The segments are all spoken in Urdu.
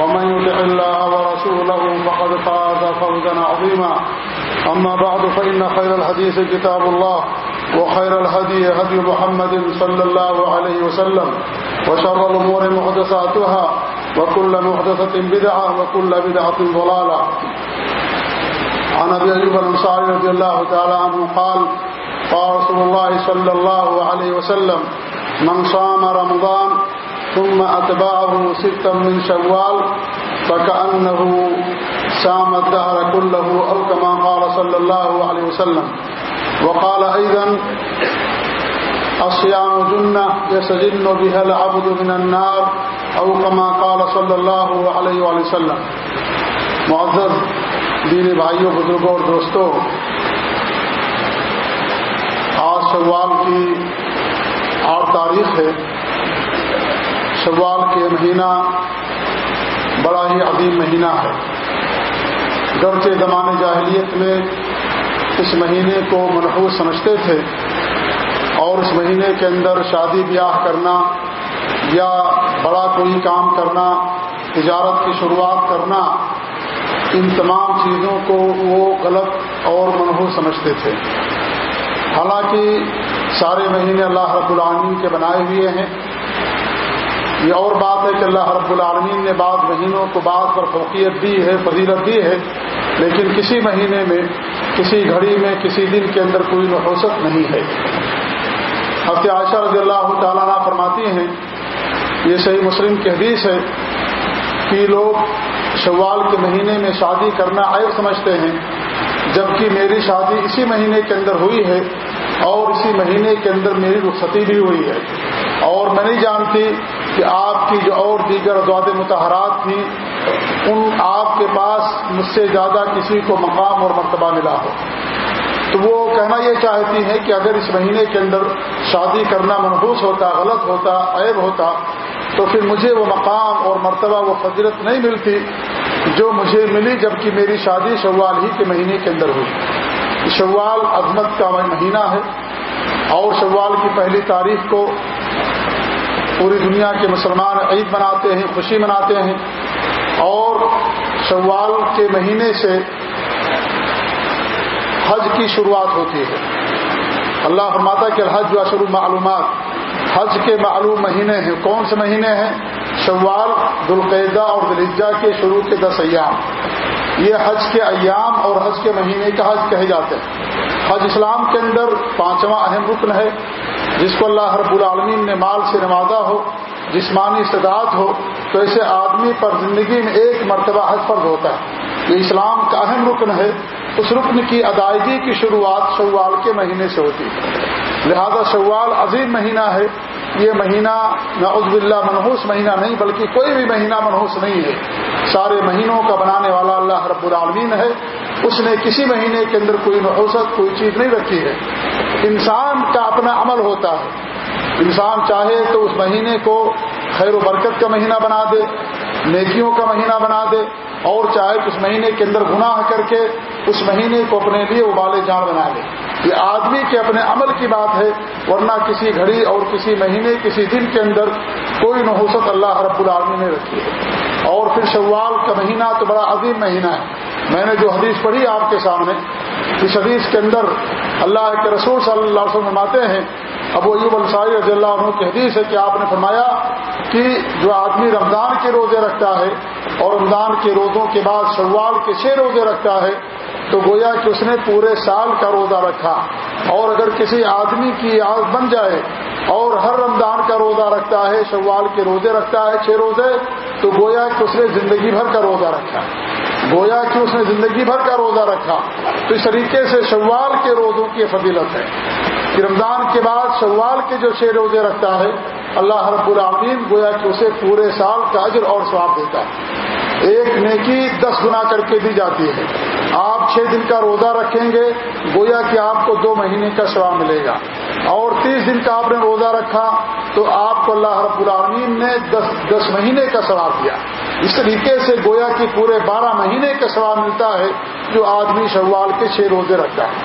ومن يدع الله ورسوله فقد فاز فوزا عظيما. أما بعد، فإن خير الحديث كتاب الله، وخير الهدي هدي محمد صلى الله عليه وسلم، وشر الأمور محدثاتها، وكل محدثة بدعة، وكل بدعة ضلالة. عن ابي ايوب الانصاري رضي الله تعالى عنه قال قال رسول الله صلى الله عليه وسلم من صام رمضان ثم اتبعه ستا من شوال فكانه سام الدهر كله او كما قال صلى الله عليه وسلم. وقال ايضا الصيام جنة يسجن بها العبد من النار او كما قال صلى الله عليه وسلم. معذر دین بھائیوں بزرگوں اور دوستوں آج شوال کی آٹھ تاریخ ہے۔ شوال کے مہینہ بڑا ہی عظیم مہینہ ہے۔ گرچہ زمان جاہلیت میں اس مہینے کو منحوس سمجھتے تھے اور اس مہینے کے اندر شادی بیاہ کرنا یا بڑا کوئی کام کرنا، تجارت کی شروعات کرنا، ان تمام چیزوں کو وہ غلط اور منحوس سمجھتے تھے۔ حالانکہ سارے مہینے اللہ رب العالمین کے بنائے ہوئے ہیں۔ یہ اور بات ہے کہ اللہ رب العالمین نے بعض مہینوں کو بعض پر فوقیت دی ہے، فضیلت دی ہے، لیکن کسی مہینے میں، کسی گھڑی میں، کسی دن کے اندر کوئی نحوست نہیں ہے۔ ہفتے عائشہ رضی اللہ تعالیٰ فرماتی ہیں، یہ صحیح مسلم کی حدیث ہے کہ لوگ شوال کے مہینے میں شادی کرنا عیب سمجھتے ہیں، جبکہ میری شادی اسی مہینے کے اندر ہوئی ہے اور اسی مہینے کے اندر میری رخصتی بھی ہوئی ہے۔ اور میں نہیں جانتی کہ آپ کی جو اور دیگر ادواد متحرات تھیں ان آپ کے پاس مجھ سے زیادہ کسی کو مقام اور مرتبہ ملا ہو۔ تو وہ کہنا یہ چاہتی ہیں کہ اگر اس مہینے کے اندر شادی کرنا منحوس ہوتا، غلط ہوتا، عیب ہوتا، تو پھر مجھے وہ مقام اور مرتبہ، وہ فضرت نہیں ملتی جو مجھے ملی جبکہ میری شادی شوال ہی کے مہینے کے اندر ہوئی۔ شوال عظمت کا مہینہ ہے اور شوال کی پہلی تاریخ کو پوری دنیا کے مسلمان عید مناتے ہیں، خوشی مناتے ہیں۔ اور شوال کے مہینے سے حج کی شروعات ہوتی ہے۔ اللہ فرماتا کہ الحج و شروع معلومات حج کے معلوم مہینے ہیں۔ کون سے مہینے ہیں؟ شوال دلقیدہ اور دلجا کے شروع کے دس ایام۔ یہ حج کے ایام اور حج کے مہینے کا حج کہے جاتے ہیں۔ حج اسلام کے اندر پانچواں اہم رکن ہے۔ جس کو اللہ رب العالمین نے مال سے نوازا ہو، جسمانی استداعت ہو، تو ایسے آدمی پر زندگی میں ایک مرتبہ حج فرض ہوتا ہے۔ یہ اسلام کا اہم رکن ہے۔ اس رکن کی ادائیگی کی شروعات شوال کے مہینے سے ہوتی ہے۔ لہذا شوال عظیم مہینہ ہے۔ یہ مہینہ نعوذ باللہ منحوس مہینہ نہیں، بلکہ کوئی بھی مہینہ منحوس نہیں ہے۔ سارے مہینوں کا بنانے والا اللہ رب العالمین ہے۔ اس نے کسی مہینے کے اندر کوئی نحوست کوئی چیز نہیں رکھی ہے۔ انسان کا اپنا عمل ہوتا ہے۔ انسان چاہے تو اس مہینے کو خیر و برکت کا مہینہ بنا دے، نیکیوں کا مہینہ بنا دے، اور چاہے اس مہینے کے اندر گناہ کر کے اس مہینے کو اپنے لیے ابالے جان بنا لے۔ یہ آدمی کے اپنے عمل کی بات ہے، ورنہ کسی گھڑی اور کسی مہینے، کسی دن کے اندر کوئی نحوست اللہ رب العالمی نے رکھی ہے۔ اور پھر شوال کا مہینہ تو بڑا عظیم مہینہ ہے۔ میں نے جو حدیث پڑھی آپ کے سامنے، اس حدیث کے اندر اللہ کے رسول صلی اللہ علیہ وسلم آتے ہیں، ابو ایوب الصاری رضی اللہ عنہ کی حدیث ہے کہ آپ نے فرمایا کہ جو آدمی رمضان کے روزے رکھتا ہے اور رمضان کے روزوں کے بعد شوال کے چھ روزے رکھتا ہے، تو گویا کہ اس نے پورے سال کا روزہ رکھا۔ اور اگر کسی آدمی کی عادت بن جائے اور ہر رمضان کا روزہ رکھتا ہے، شوال کے روزے رکھتا ہے، چھ روزے تو گویا کہ اس نے زندگی بھر کا روزہ رکھا۔ گویا کہ اس نے زندگی بھر کا روزہ رکھا۔ تو اس طریقے سے شوال کے روزوں کی فضیلت ہے۔ کہ رمضان کے بعد شوال کے جو چھ روزے رکھتا ہے، اللہ رب العالمین گویا کہ اسے پورے سال کا اجر اور ثواب دیتا ہے۔ ایک نیکی دس گنا کر کے دی جاتی ہے۔ آپ چھ دن کا روزہ رکھیں گے، گویا کہ آپ کو دو مہینے کا ثواب ملے گا۔ اور تیس دن کا آپ نے روزہ رکھا تو آپ کو اللہ رب العالمین نے دس دس مہینے کا ثواب دیا۔ اس طریقے سے گویا کہ پورے بارہ مہینے کا ثواب ملتا ہے جو آدمی شوال کے چھ روزے رکھتا ہے۔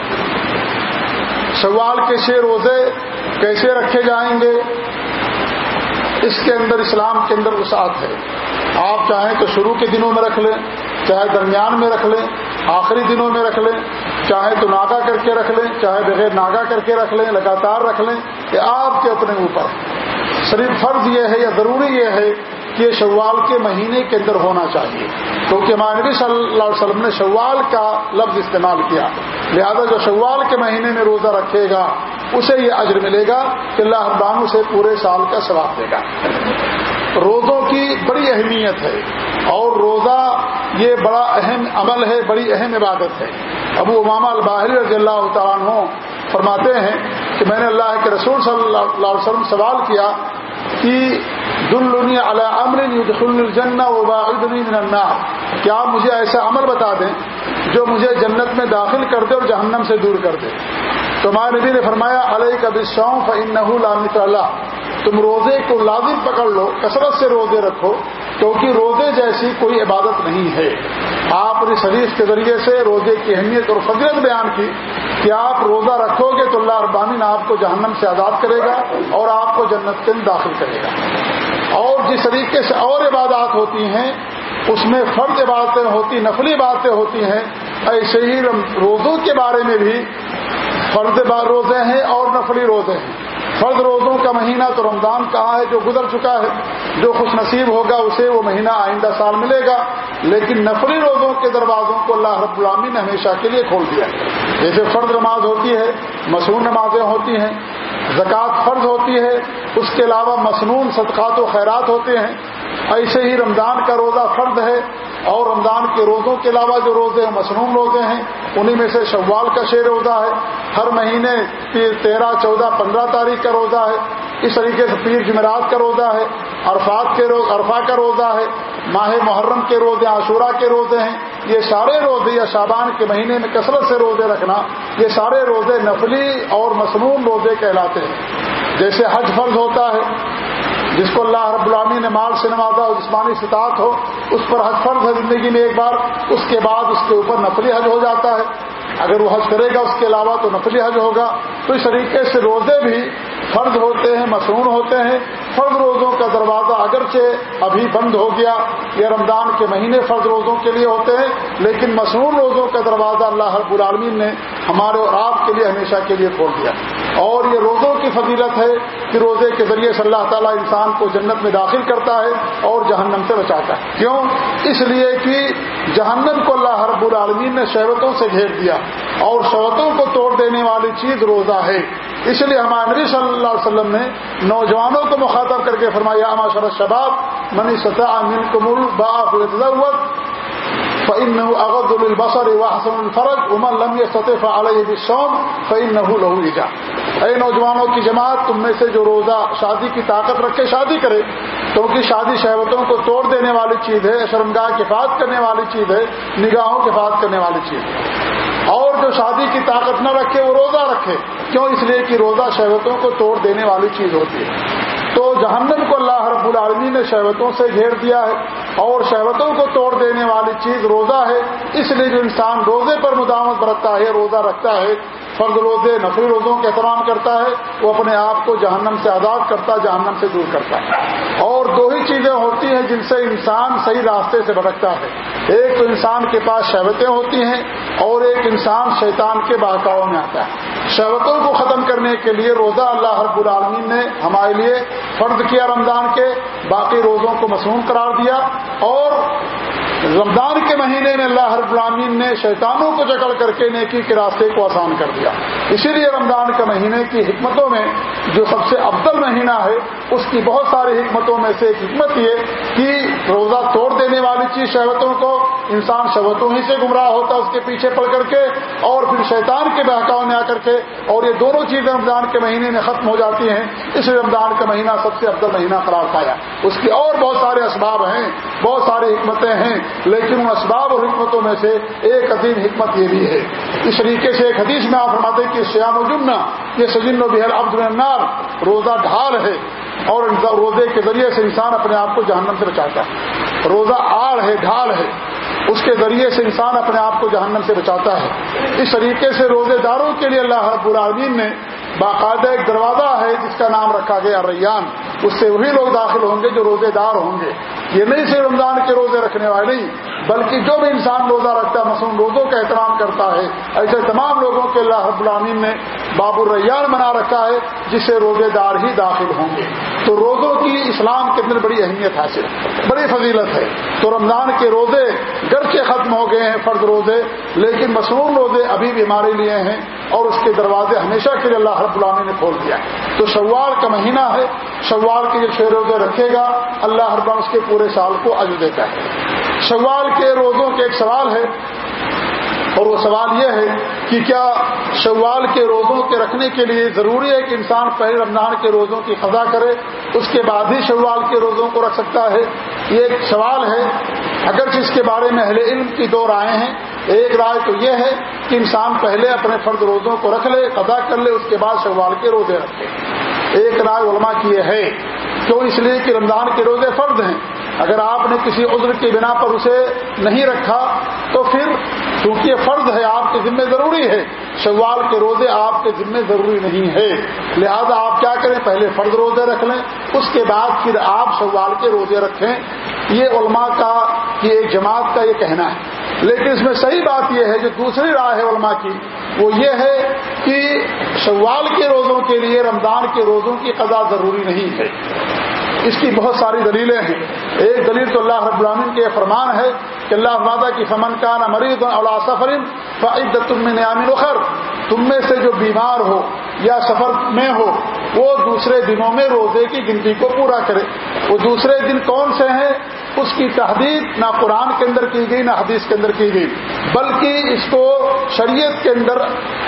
شوال کے چھ روزے کیسے رکھے جائیں گے؟ اس کے اندر اسلام کے اندر وسعت ہے۔ آپ چاہیں تو شروع کے دنوں میں رکھ لیں، چاہے درمیان میں رکھ لیں آخری دنوں میں رکھ لیں، چاہے تو ناگا کر کے رکھ لیں، چاہے بغیر ناگا کر کے رکھ لیں، لگاتار رکھ لیں کہ آپ کے اپنے اوپر۔ صرف فرض یہ ہے یا ضروری یہ ہے کہ یہ شوال کے مہینے کے اندر ہونا چاہیے۔ کیونکہ مانوی صلی اللہ علیہ وسلم نے شوال کا لفظ استعمال کیا۔ لہذا جو شوال کے مہینے میں روزہ رکھے گا، اسے یہ عجر ملے گا کہ اللہ ابان سے پورے سال کا ثواب دے گا۔ روزوں کی بڑی اہمیت ہے اور روزہ یہ بڑا اہم عمل ہے، بڑی اہم عبادت ہے۔ ابو امامہ الباہری رضی اللہ تعالیٰ فرماتے ہیں کہ میں نے اللہ کے رسول صلی اللہ علیہ وسلم سوال کیا کہ دلنی علی امر الجن من النار۔ کیا مجھے ایسا عمل بتا دیں جو مجھے جنت میں داخل کر دے اور جہنم سے دور کر دے؟ تو ماں نبی نے فرمایا علیہ کبھی شوق ان اللہ۔ تم روزے کو لازم پکڑ لو، کثرت سے روزے رکھو۔ کیونکہ روزے جیسی کوئی عبادت نہیں ہے۔ آپ نے شریف کے ذریعے سے روزے کی اہمیت اور فضیت بیان کی کہ آپ روزہ رکھو گے تو اللہ ابامین آپ کو جہنم سے آزاد کرے گا اور آپ کو جنت کے داخل کرے گا۔ اور جس طریقے سے اور عبادات ہوتی ہیں، اس میں فرد عبادتیں ہوتی، نفلی باتیں ہوتی ہیں، ایسے ہی روزوں کے بارے میں بھی فرد روزے ہیں اور نفلی روزے ہیں۔ فرد روزوں کا مہینہ تو رمضان کہاں ہے، جو گزر چکا ہے، جو خوش نصیب ہوگا، اسے وہ مہینہ آئندہ سال ملے گا۔ لیکن نفری روزوں کے دروازوں کو اللہ رب العامی نے ہمیشہ کے لیے کھول دیا جیسے فرد نماز ہوتی ہے، مصنون نمازیں ہوتی ہیں، زکوٰۃ فرض ہوتی ہے، اس کے علاوہ مصنون صدقات و خیرات ہوتے ہیں۔ ایسے ہی رمضان کا روزہ فرد ہے۔ اور رمضان کے روزوں کے علاوہ جو روزے ہیں مصنون روزے ہیں، انہی میں سے شوال کا شیر روزہ ہے۔ ہر مہینے تیرہ، چودہ، پندرہ تاریخ کا روزہ ہے۔ اس طریقے سے پیر جمعرات کا روزہ ہے، عرفات کے روز عرفا کا روزہ ہے، ماہ محرم کے روزے عاشورہ کے روزے ہیں۔ یہ سارے روزے یا شابان کے مہینے میں کثرت سے روزے رکھنا، یہ سارے روزے نفلی اور مصنون روزے کہلاتے ہیں۔ جیسے حج فرض ہوتا ہے جس کو اللہ رب العامی نے مال سے نوازا اور جسمانی استطاعت ہو، اس پر حج فرض ہے زندگی میں ایک بار، اس کے بعد اس کے اوپر نفلی حج ہو جاتا ہے۔ اگر وہ حج کرے گا، اس کے علاوہ تو نفلی حج ہوگا۔ تو اس طریقے سے روزے بھی فرض ہوتے ہیں، مصنون ہوتے ہیں۔ فرض روزوں کا دروازہ اگرچہ ابھی بند ہو گیا، یہ رمضان کے مہینے فرض روزوں کے لیے ہوتے ہیں، لیکن مصنون روزوں کا دروازہ اللہ رب العالمین نے ہمارے اور آپ کے لیے ہمیشہ کے لیے کھول دیا۔ اور یہ روزوں کی فضیلت ہے کہ روزے کے ذریعے سے اللہ تعالیٰ انسان کو جنت میں داخل کرتا ہے اور جہنم سے بچاتا ہے۔ کیوں؟ اس لیے کہ جہنم کو اللہ رب العالمین نے شہرتوں سے گھیر دیا اور شہرتوں کو توڑ دینے والی چیز روزہ ہے۔ اس لیے ہمارے نبی صلی اللہ علیہ وسلم نے نوجوانوں کو مخاطب کر کے فرمایا شرط شباب منی سطح من کمل باف فإنه أغض للبصر وأحسن الفرج ومن لم يستطع عليه بالصوم فإنه له إجا اے نوجوانوں کی جماعت، تم میں سے جو روزہ، شادی کی طاقت رکھے شادی کرے کیونکہ شادی شہوتوں کو توڑ دینے والی چیز ہے، شرمگاہ کی حفاظت کرنے والی چیز ہے، نگاہوں کی حفاظت کرنے والی چیز ہے۔ اور جو شادی کی طاقت نہ رکھے، وہ روزہ رکھے۔ کیوں؟ اس لیے کہ روزہ شہوتوں کو توڑ دینے والی چیز ہوتی ہے۔ جہنم کو اللہ رب العالمین نے شہوتوں سے گھیر دیا ہے اور شہوتوں کو توڑ دینے والی چیز روزہ ہے، اس لیے جو انسان روزے پر مداوت برتتا ہے، روزہ رکھتا ہے فرض روزے نفری روزوں کا احترام کرتا ہے، وہ اپنے آپ کو جہنم سے آزاد کرتا ہے جہنم سے دور کرتا ہے۔ اور دو ہی چیزیں ہوتی ہیں جن سے انسان صحیح راستے سے بھٹکتا ہے۔ ایک تو انسان کے پاس شہوتیں ہوتی ہیں اور ایک انسان شیطان کے بہکاؤ میں آتا ہے۔ شہوتوں کو ختم کرنے کے لیے روزہ اللہ رب العالمین نے ہمارے لیے فرض کیا رمضان کے باقی روزوں کو مصنون قرار دیا اور رمضان کے مہینے میں اللہ ہر غلامین نے شیطانوں کو جکڑ کر کے نیکی کے راستے کو آسان کر دیا۔ اسی لیے رمضان کے مہینے کی حکمتوں میں جو سب سے افضل مہینہ ہے، اس کی بہت ساری حکمتوں میں سے ایک حکمت یہ کہ روزہ توڑ دینے والی چیز شہوتوں کو انسان شہوتوں ہی سے گمراہ ہوتا ہے، اس کے پیچھے پڑ کر کے اور پھر شیطان کے بہکاؤ میں آ کر کے اور یہ دونوں چیزیں رمضان کے مہینے میں ختم ہو جاتی ہیں۔ اس لیے رمضان کا مہینہ سب سے افضل مہینہ قرار پایا۔ اس کی اور بہت سارے اسباب ہیں، بہت ساری حکمتیں ہیں لیکن ان اسباب اور حکمتوں میں سے ایک عظیم حکمت یہ بھی ہے۔ اس طریقے سے ایک حدیث میں آپ فرماتے ہیں کہ شیام و جمنا یہ سجن و بحر عبد النار، روزہ ڈھال ہے اور روزے کے ذریعے سے انسان اپنے آپ کو جہنم سے بچاتا ہے۔ روزہ آڑ ہے، ڈھال ہے، اس کے ذریعے سے انسان اپنے آپ کو جہنم سے بچاتا ہے۔ اس طریقے سے روزے داروں کے لیے اللہ رب العالمین نے باقاعدہ ایک دروازہ ہے جس کا نام رکھا گیا ریان۔ اس سے وہی لوگ داخل ہوں گے جو روزے دار ہوں گے۔ یہ نہیں صرف رمضان کے روزے رکھنے والے نہیں، بلکہ جو بھی انسان روزہ رکھتا ہے مثلاً روزوں کا احترام کرتا ہے۔ ایسے تمام لوگوں کے اللہ رب العالمین نے باب الریان بنا رکھا ہے جس سے روزے دار ہی داخل ہوں گے۔ تو روزوں کی اسلام کے اندر بڑی اہمیت حاصل، بڑی فضیلت ہے۔ تو رمضان کے روزے گرچہ ختم ہو گئے ہیں فرد روزے، لیکن مصنوع روزے ابھی بھی ہمارے لیے ہیں۔ اور اس کے دروازے ہمیشہ کے لیے اللہ رب العالمین نے کھول دیا تو شوال کا مہینہ ہے، شوال کے جو چھ روزے رکھے گا، اللہ ہر اس کے پورے سال کو اج دیتا ہے۔ شوال کے روزوں کے ایک سوال ہے، اور وہ سوال یہ ہے کہ کیا شوال کے روزوں کے رکھنے کے لیے ضروری ہے کہ انسان پہلے رمضان کے روزوں کی خزا کرے، اس کے بعد ہی شوال کے روزوں کو رکھ سکتا ہے؟ یہ ایک سوال ہے۔ اگرچہ اس کے بارے میں اہل علم کی دو رائے ہیں ایک رائے تو یہ ہے کہ انسان پہلے اپنے فرد روزوں کو رکھ لے، قضا کر لے، اس کے بعد شوال کے روزے رکھے۔ ایک رائے علماء کی یہ ہے۔ کیوں اس لیے کہ رمضان کے روزے فرد ہیں۔ اگر آپ نے کسی عذر کی بنا پر اسے نہیں رکھا، تو پھر کیونکہ یہ فرض ہے، آپ کے ذمہ ضروری ہے۔ شوال کے روزے آپ کے ذمہ ضروری نہیں ہے لہذا آپ کیا کریں؟ پہلے فرض روزے رکھ لیں، اس کے بعد پھر آپ شوال کے روزے رکھیں۔ یہ علماء کا، یہ ایک جماعت کا یہ کہنا ہے۔ لیکن اس میں صحیح بات یہ ہے جو دوسری رائے ہے علماء کی، وہ یہ ہے کہ شوال کے روزوں کے لیے، رمضان کے روزوں کی قضا ضروری نہیں ہے۔ اس کی بہت ساری دلیلیں ہیں۔ ایک دلیل تو اللہ رب العالمین کے فرمان ہے کہ اللہ مادہ کی فمن کا نہ مریض اولا سفرن فعد تم نیامن اخر تم میں سے جو بیمار ہو یا سفر میں ہو، وہ دوسرے دنوں میں روزے کی گنتی کو پورا کرے۔ وہ دوسرے دن کون سے ہیں؟ اس کی تحدید نہ قرآن کے اندر کی گئی، نہ حدیث کے اندر کی گئی۔ بلکہ اس کو شریعت کے اندر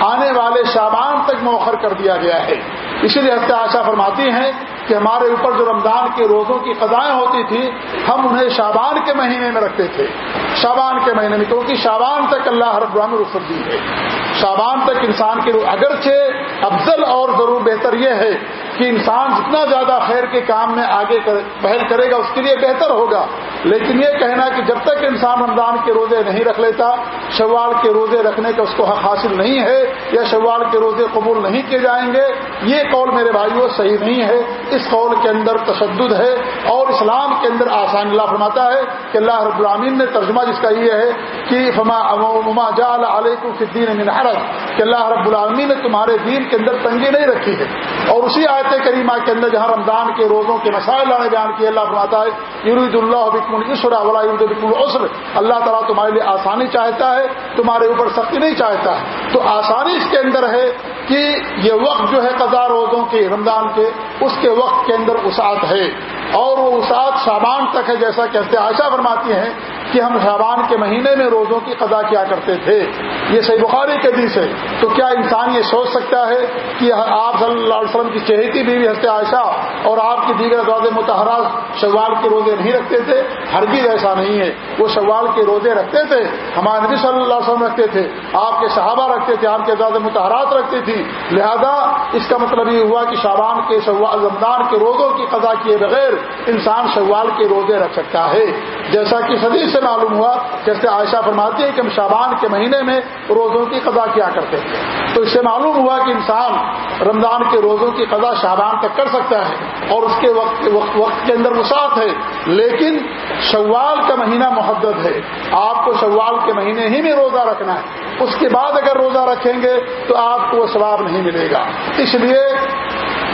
آنے والے شابان تک موخر کر دیا گیا ہے۔ اسی لیے ہفتہ آشا فرماتی ہیں کہ ہمارے اوپر جو رمضان کے روزوں کی قضائیں ہوتی تھی ہم انہیں شابان کے مہینے میں رکھتے تھے۔ شابان کے مہینے میں، کیونکہ شابان تک اللہ ہر برہم رخصت دی ہے۔ شابان تک انسان کے اگرچہ افضل اور ضرور بہتر یہ ہے کہ انسان جتنا زیادہ خیر کے کام میں آگے پہل کرے گا، اس کے لیے بہتر ہوگا۔ لیکن یہ کہنا کہ جب تک انسان رمضان کے روزے نہیں رکھ لیتا، شوال کے روزے رکھنے کا اس کو حق حاصل نہیں ہے یا شوال کے روزے قبول نہیں کیے جائیں گے، یہ قول میرے بھائیوں صحیح نہیں ہے۔ اس قول کے اندر تشدد ہے اور اسلام کے اندر آسان اللہ فرماتا ہے کہ اللہ رب العامین نے ترجمہ جس کا یہ ہے کہ فما جال علیکم فدین من حرج، کہ اللہ رب العالمین نے تمہارے دین کے اندر تنگی نہیں رکھی ہے۔ اور اسی آیت کریمہ کے اندر جہاں رمضان کے روزوں کے مسائل بیان کیے اللہ فرماتا ہے یرید اللہ بکم السرا ولا یرید بکم اللہ تعالیٰ تمہارے لیے آسانی چاہتا ہے، تمہارے اوپر سختی نہیں چاہتا۔ ہے تو آسانی اس کے اندر ہے کہ یہ وقت جو ہے قضا روزوں کے، رمضان کے، اس کے وقت کے اندر اسعت ہے۔ اور وہ اسعت سامان تک ہے، جیسا کہ عائشہ فرماتی ہیں کہ ہم شابان کے مہینے میں روزوں کی قضا کیا کرتے تھے۔ یہ صحیح بخاری کے دن سے تو کیا انسان یہ سوچ سکتا ہے کہ آپ صلی اللہ علیہ وسلم کی چہیتی بیوی ہنستے عائشہ اور آپ کی دیگر ازواج متحرات شوال کے روزے نہیں رکھتے تھے؟ ہر ایسا نہیں ہے۔ وہ شوال کے روزے رکھتے تھے۔ ہمارے نبی صلی اللہ علیہ وسلم رکھتے تھے۔ آپ کے صحابہ رکھتے تھے۔ آپ کے ازواج متحرات رکھتی تھی لہذا اس کا مطلب یہ ہوا کہ شابان کے رمضان کے روزوں کی قضا کیے بغیر انسان شوال کے روزے رکھ سکتا ہے۔ جیسا کہ صدی سے معلوم ہوا جیسے عائشہ فرماتی ہے کہ ہم شابان کے مہینے میں روزوں کی قضا کیا کرتے تھے۔ تو اس سے معلوم ہوا کہ انسان رمضان کے روزوں کی قضا شابان تک کر سکتا ہے اور اس کے وقت وقت, وقت کے اندر وسعت ہے۔ لیکن شوال کا مہینہ محدد ہے۔ آپ کو شوال کے مہینے ہی میں روزہ رکھنا ہے۔ اس کے بعد اگر روزہ رکھیں گے تو آپ کو وہ ثواب نہیں ملے گا۔ اس لیے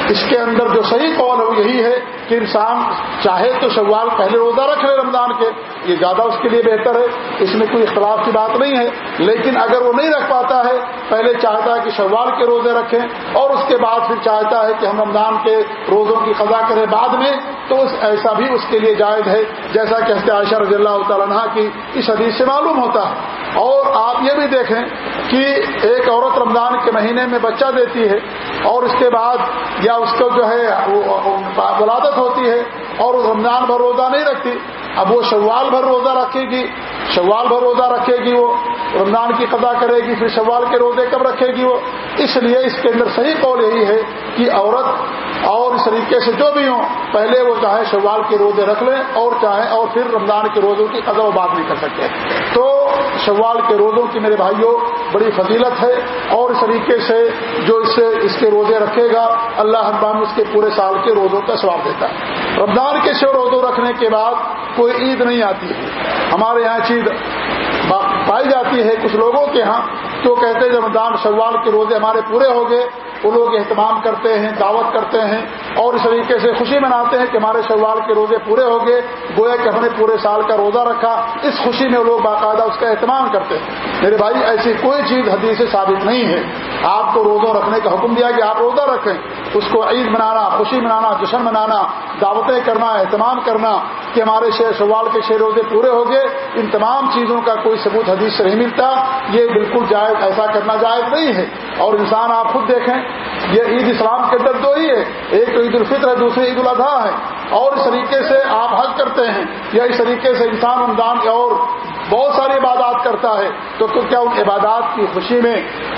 اس کے اندر جو صحیح قول ہے وہ یہی ہے کہ انسان چاہے تو شوال پہلے روزہ رکھ لے رمضان کے، یہ زیادہ اس کے لیے بہتر ہے، اس میں کوئی اختلاف کی بات نہیں ہے۔ لیکن اگر وہ نہیں رکھ پاتا ہے، پہلے چاہتا ہے کہ شوال کے روزے رکھیں اور اس کے بعد پھر چاہتا ہے کہ ہم رمضان کے روزوں کی قضا کریں بعد میں۔ تو ایسا بھی اس کے لیے جائز ہے، جیسا کہ حضرت عائشہ رضی اللہ تعالیٰ کی اس حدیث سے معلوم ہوتا۔ ہے اور آپ یہ بھی دیکھیں کہ ایک عورت رمضان کے مہینے میں بچہ دیتی ہے اور اس کے بعد یا اس کو جو ہے ولادت ہوتی ہے اور رمضان بھر روزہ نہیں رکھتی۔ اب وہ شوال بھر روزہ رکھے گی، شوال بھر روزہ رکھے گی وہ، رمضان کی قضا کرے گی، پھر شوال کے روزے کب رکھے گی وہ؟ اس لیے اس کے اندر صحیح قول یہی ہے کہ عورت اور اس طریقے سے جو بھی ہوں، پہلے وہ چاہے شوال کے روزے رکھ لیں اور چاہے اور پھر رمضان کے روزوں کی قدر و بات نہیں کر سکتے۔ تو شوال کے روزوں کی میرے بھائیوں، بڑی فضیلت ہے اور اس طریقے سے جو اس سے اس کے روزے رکھے گا، اللہ حربان اس کے پورے سال کے روزوں کا سواب دیتا ہے۔ رمضان کے شو روزوں رکھنے کے بعد کوئی عید نہیں آتی ہے۔ ہمارے یہاں چیز پائی جاتی ہے کچھ لوگوں کے ہاں تو کہتے ہیں رمضان شوال کے روزے ہمارے پورے ہو گئے، وہ لوگ اہتمام کرتے ہیں، دعوت کرتے ہیں اور اس طریقے سے خوشی مناتے ہیں کہ ہمارے شوال کے روزے پورے ہو گئے، گویا کہ ہم نے پورے سال کا روزہ رکھا، اس خوشی میں وہ لوگ باقاعدہ اس کا اہتمام کرتے ہیں۔ میرے بھائی، ایسی کوئی چیز حدیث سے ثابت نہیں ہے۔ آپ کو روزوں رکھنے کا حکم دیا کہ آپ روزہ رکھیں۔ اس کو عید منانا، خوشی منانا، جشن منانا، دعوتیں کرنا، اہتمام کرنا کہ ہمارے شیر شوال کے شیر روزے پورے ہو گئے، ان تمام چیزوں کا کوئی ثبوت حدیث سے نہیں ملتا، یہ بالکل جائز، ایسا کرنا جائز نہیں ہے۔ اور انسان آپ خود دیکھیں، یہ عید اسلام کے اندر دو ہی ہے، ایک تو عید الفطر ہے، دوسری عید الاضحیٰ ہے۔ اور اس طریقے سے آپ حج کرتے ہیں، یا اس طریقے سے انسان رمضان اور بہت ساری عبادات کرتا ہے، تو کیا ان عبادات کی خوشی میں،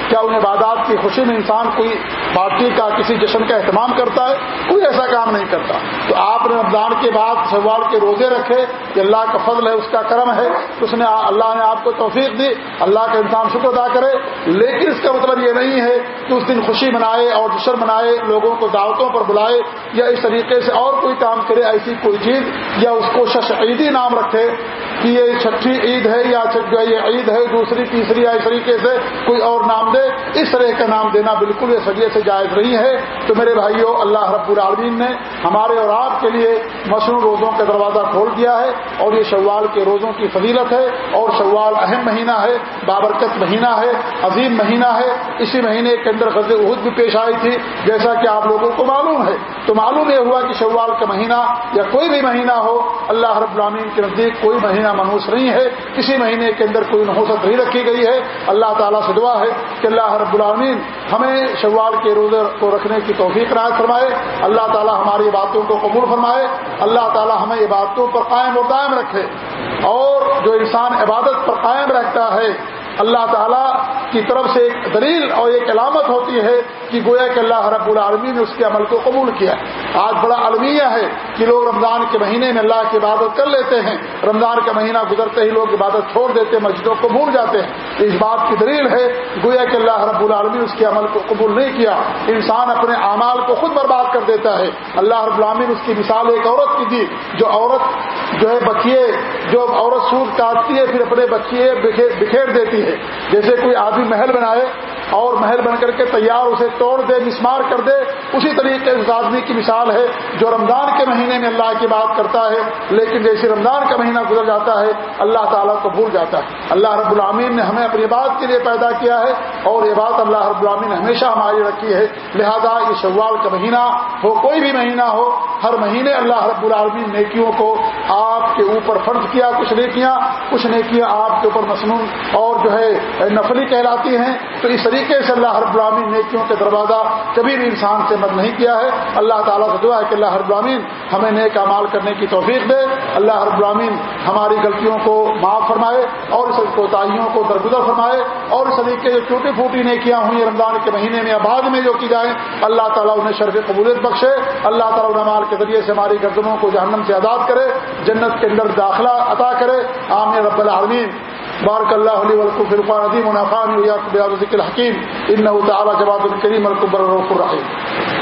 کیا ان عبادات کی خوشی میں انسان کوئی پارٹی کا کسی جشن کا اہتمام کرتا ہے؟ کوئی ایسا کام نہیں کرتا۔ تو آپ نے رمضان کے بعد سوال کے روزے رکھے، کہ اللہ کا فضل ہے، اس کا کرم ہے اس نے اللہ نے آپ کو توفیق دی، اللہ کا انسان شکر ادا کرے۔ لیکن اس کا مطلب یہ نہیں ہے کہ اس دن خوشی منائے اور جشن منائے، لوگوں کو دعوتوں پر بلائے، یا اس طریقے سے اور کوئی کام کرے، ایسی کوئی چیز، یا اس کو ششعیدی نام رکھے، کہ یہ چھٹی عید عید ہے یا یہ عید ہے، دوسری، تیسری یا اس طریقے سے کوئی اور نام دے، اس طرح کا نام دینا بالکل یہ سجیے سے جائز نہیں ہے۔ تو میرے بھائیوں اللہ رب العالمین نے ہمارے اور آپ کے لیے مصنوع روزوں کا دروازہ کھول دیا ہے اور یہ شوال کے روزوں کی فضیلت ہے اور شوال اہم مہینہ ہے، بابرکت مہینہ ہے، عظیم مہینہ ہے۔ اسی مہینے کے اندر غز عہد بھی پیش آئی تھی، جیسا کہ آپ لوگوں کو معلوم ہے۔ تو معلوم یہ ہوا کہ شوال کا مہینہ یا کوئی بھی مہینہ ہو، اللہ رب العالمین کے نزدیک کوئی مہینہ منوس نہیں ہے۔ کسی مہینے کے اندر کوئی نحوست نہیں رکھی گئی ہے۔ اللہ تعالیٰ سے دعا ہے کہ اللہ رب العالمین ہمیں شوال کے روزے کو رکھنے کی توفیق رائے فرمائے۔ اللہ تعالیٰ ہماری عبادتوں کو قبول فرمائے۔ اللہ تعالیٰ ہمیں عبادتوں پر قائم و دائم رکھے۔ اور جو انسان عبادت پر قائم رکھتا ہے اللہ تعالیٰ کی طرف سے ایک دلیل اور ایک علامت ہوتی ہے کہ گویا کہ اللہ رب العالمین نے اس کے عمل کو قبول کیا آج بڑا المیہ ہے کہ لوگ رمضان کے مہینے میں اللہ کی عبادت کر لیتے ہیں۔ رمضان کا مہینہ گزرتے ہی لوگ عبادت چھوڑ دیتے ہیں، مسجدوں کو بھول جاتے ہیں۔ اس بات کی دلیل ہے گویا کہ اللہ رب العالمین اس کے عمل کو قبول نہیں کیا۔ انسان اپنے اعمال کو خود برباد کر دیتا ہے۔ اللہ رب العالمین اس کی مثال ایک عورت کی دی، جو عورت جو ہے بچیے، جو عورت سود کاٹتی ہے، پھر اپنے بچیے بکھیر دیتی ہے۔ جیسے کوئی آدمی محل بنائے اور محل بن کر کے تیار اسے توڑ دے، مسمار کر دے، اسی طریقے سے آدمی کی مثال ہے جو رمضان کے مہینے میں اللہ کی بات کرتا ہے، لیکن جیسے رمضان کا مہینہ گزر جاتا ہے، اللہ تعالیٰ کو بھول جاتا ہے۔ اللہ رب العامین نے ہمیں اپنی بات کے لیے پیدا کیا ہے اور یہ بات اللہ رب العامین نے ہمیشہ ہماری رکھی ہے۔ لہذا یہ شوال کا مہینہ ہو، کوئی بھی مہینہ ہو ہر مہینے اللہ رب العالمین نیکیوں کو آپ کے اوپر فرض کیا، کچھ نیکیاں کچھ نیکیاں آپ کے اوپر مصنوع اور جو ہے نفلی کہلاتی ہیں۔ تو اس طریقے سے اللہ رب العالمین نیکیوں کے دروازہ کبھی بھی انسان سے مد نہیں کیا ہے۔ اللہ تعالیٰ سے دعا ہے کہ اللہ رب العالمین ہمیں نیک امال کرنے کی توفیق دے۔ اللہ رب العالمین ہماری غلطیوں کو معاف فرمائے اور اس کوتاہیوں کو درگزر فرمائے اور اس طریقے جو ٹوٹی پھوٹی نیکیاں ہوئی رمضان کے مہینے میں بعد میں جو کی جائیں، اللہ تعالیٰ انہیں شرف قبولیت بخشے۔ اللہ تعالیٰ نمال کے ذریعے سے ہماری گردنوں کو جہنم سے آزاد کرے، جنت کے اندر داخلہ عطا کرے۔ عام رب العالمین۔ بارک اللہ علیہ ولق فرقان عدیم منافان ذکر حکیم ان تعالیٰ جواب الکریم القبر الرحیم۔